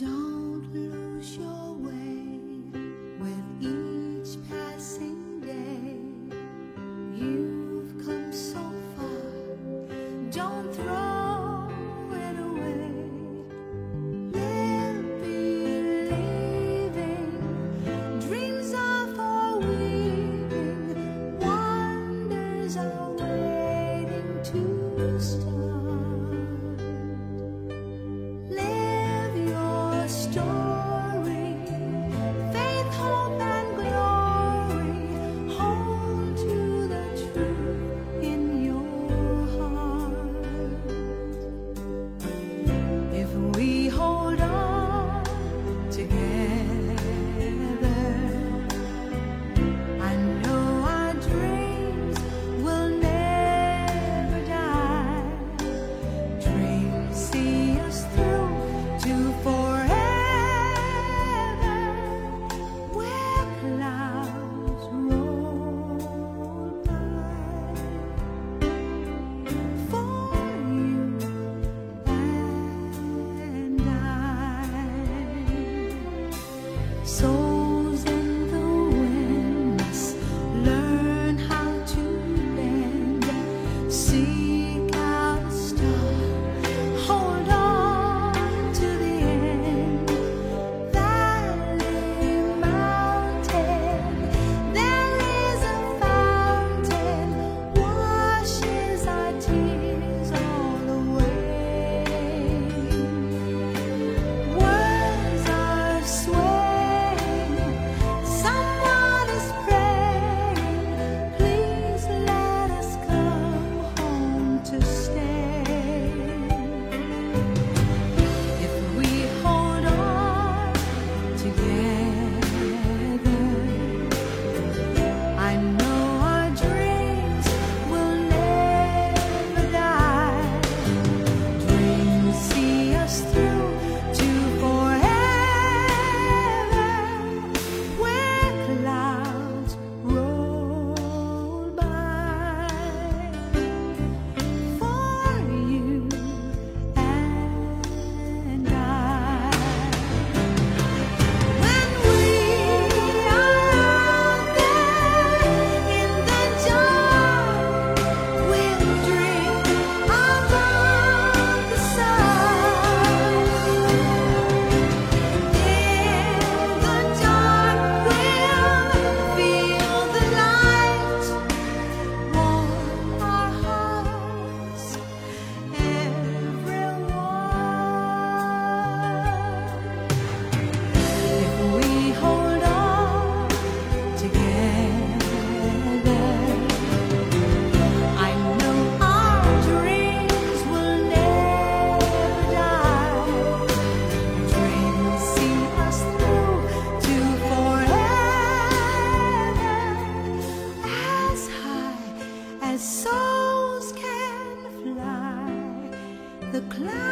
Don't souls can fly, the clouds.